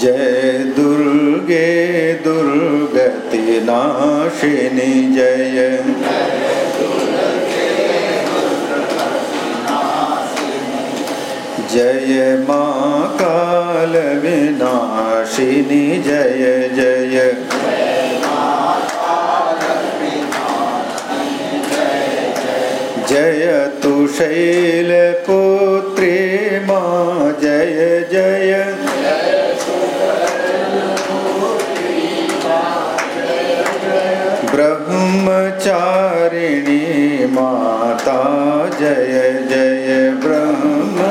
जय दुर्गे दुर्गति नाशिनी जय। जय माँ काल विनाशिनी जय जय। जय तु शैलपुत्री माँ ब्रह्मचारिणी माता, जय जय ब्रह्मचारिणी।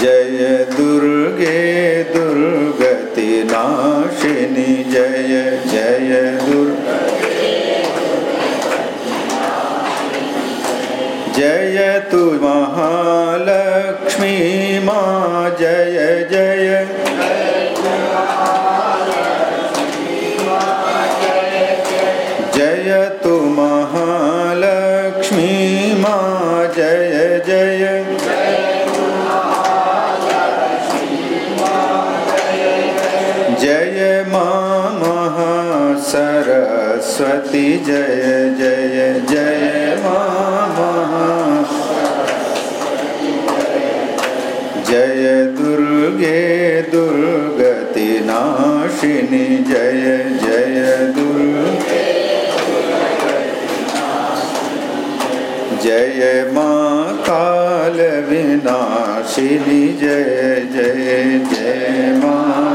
जय दुर्गे दुर्गति नाशिनी, जय जय दुर्गे जय तु महालक्ष्मी माँ, जय जय जय तु महालक्ष्मी माँ, जय जय। जय माँ, महासरस्वती, जय जय जय माँ जय दुर्गे दुर्गति नाशिनी जय जय। जय माँ काल विनाशिनी जय जय जय माँ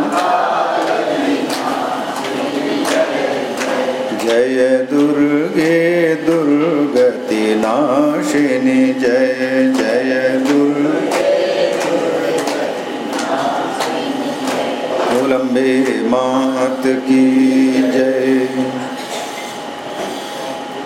जय दुर्गे दुर्गति नाशिनी जय जय दुर्गे। कोलम्बे मात की